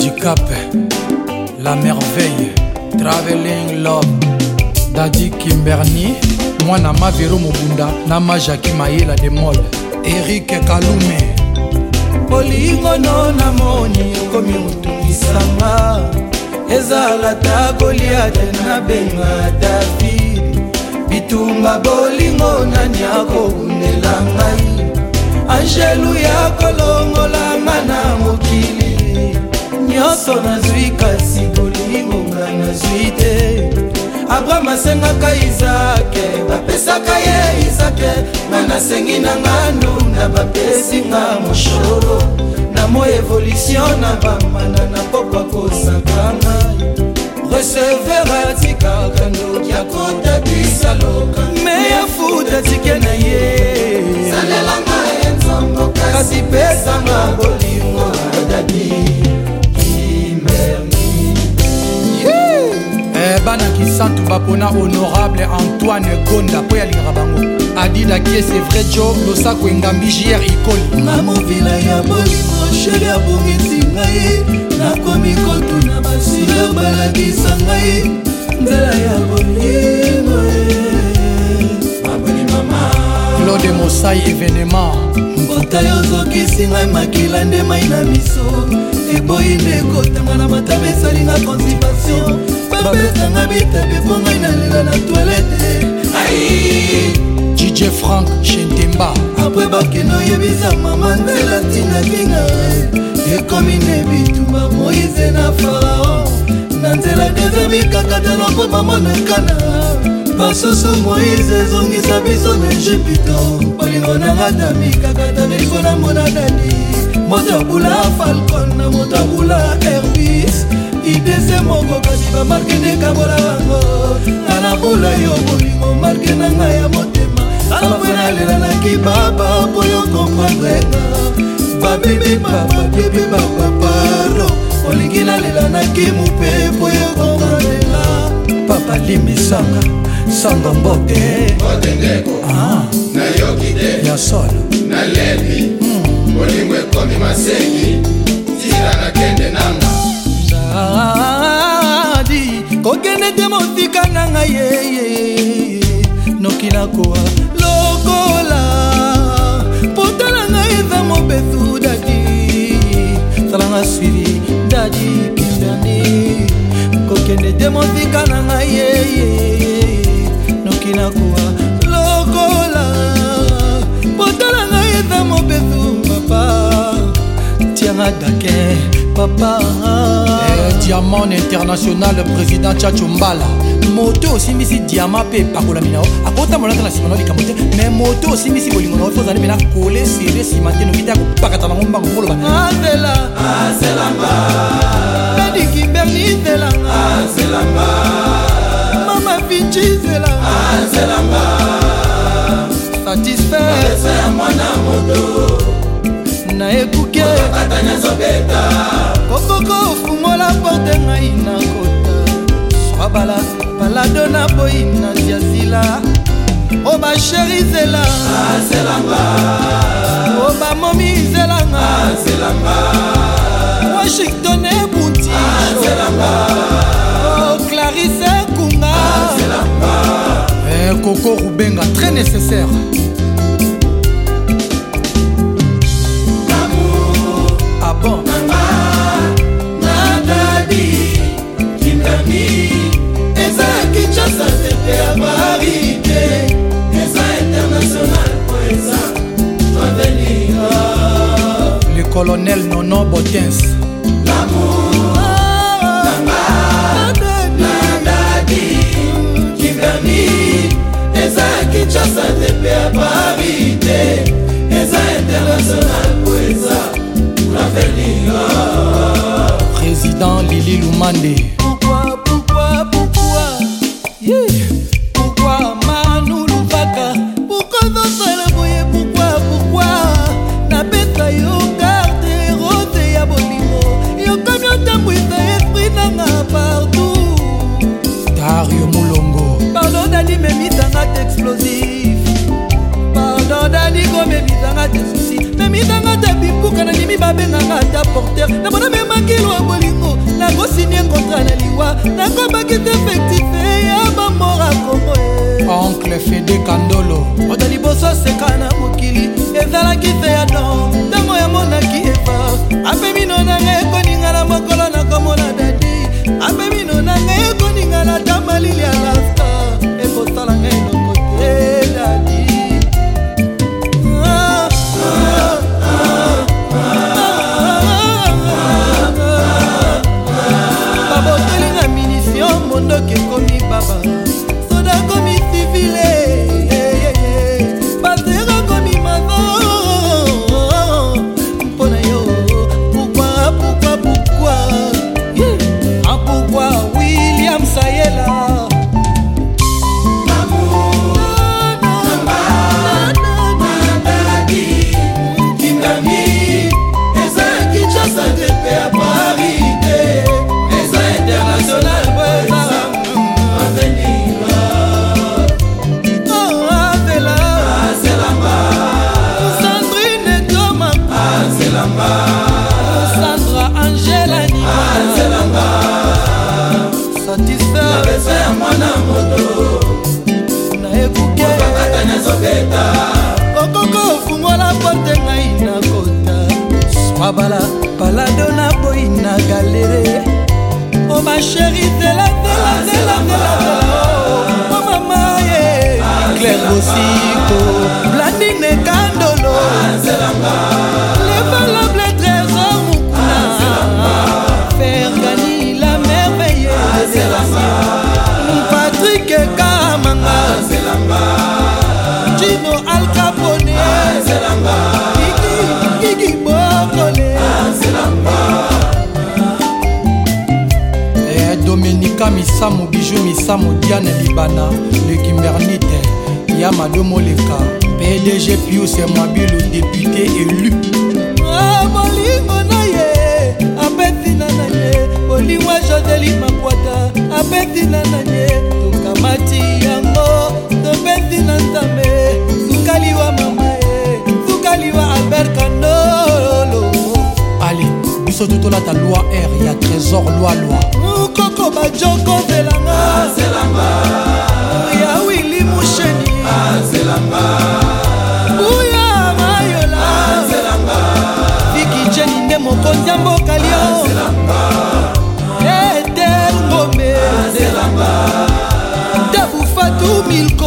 Du Cap, la merveille, Traveling Love, Daddy Kimberni, mwana mavero mobunda na majaki mayela de mol erik kalume bolingono namoni ekomi kotungisanga ezala ta goliate nabenga david bitumba bolingo nani akobundela ngai anjelu ya kolongolanga na mokili nyonso nazwi kasi kolingonga nazwi te abrahama asengaka izake bapesaka ye izake nga nasengi na nga ndunda bapesinga moshoro na mo evolution na bambanda nakokwa kosaka ngai receveur atikaka ndoki akota bisaloka meya fut atike na ye salelanga kasi pesanga bolingo adadi eh, banakisantu bapona honorable antoine gonda mpo yalinga bango adida kiese vrai jo losako engambi jr ikoli mamovila ya bolingo sheri abongisi ngai nakomi kotuna basilo balakisa ngai nzela ya bolingo claude mosai événement mbotaya ozokisi ngai makila nde mai na miso eboyi nde ekotanga na matama esalinga constipation bapesanga bitape mpo ngai nalela na toilete dj frank shentemba apres bakende oyebisa mama nzela ntina ntina ekomi ne bitumba moise na farao nzela dezemi kaka talongo bamonakana basusu moïse ezongisa biso na ejipito bolingo nanga dami kaka talefo namona nani moto abula falcon na moto abula herbis idese moko kasi bamarke ndekabola yango nga nabula yo bolingo marke na ngai ya motema salafo nalelalaki baba po yo komprendrenga babebe baba bebe bababa olingi nalela nakimu mpe po yokokolela papa limisanga sango mbote ah, nayoki te ya solo nalemi bolingo hmm. ekomi masengi tika nakende nanga zadi kokende te motika na ngai yeye noki nakoa lokola potala ngai eza mobesu dadi salanga siri maladi kindani kokende te mosika na ngai yeyeye noki nakuwa lokola potala ngai eza mobesu papa tianga dake papa eh, diamant international président chachumbala moto osimbisi diama mpe epakolami nao akotambola te na nsima nao likambo te mai moto osimbisi bolingo nao tozali mpe na kole sere nsima te nokita ya kopakata nango mbango koloba azela azelamba adiki berni zela azelamba mama vinci zela azelamba satisfait mwana moto nayeku katani azobeta kokoko ofungola porte ngai na kota wabala palado na boyi na tiazila o basheri zela azelanga o bamomi zelanga azelanga washington ebuti azelanga o clarise kunga azelanga ekoko eh, rubenga très nécessaire colonel nono botins l'amour eza kinshasa te mpe ya pari te eza international po eza lavelinga président lili lumande basili babengaka ata porter namona memakilo ya bolingo nakosinie nkontra na liwa nakobaki te efektife ya bambora kongo e. oncle fede kandolo moto liboso aseka na mokili ezalaki te ya don chéri zela zela zela zela mama ye claire bosiko mika misamo biju misamo diane libana le kimernite ya madomo leka pdg pius mwabilu député élu bolingo ah, na ye abetina na ye bolingwa jodeli makwata abetina na ye tokamati yango tobetina ntame tukaliwa mama ye tukaliwa albert kanolo ale biso tutolata loi r ya trésor loi loi bajoko velanga ah, buya wili musheni ah, buya mayola vikijeni ah, nde mokonzi ya mboka lio eter ngombe dabufatu milko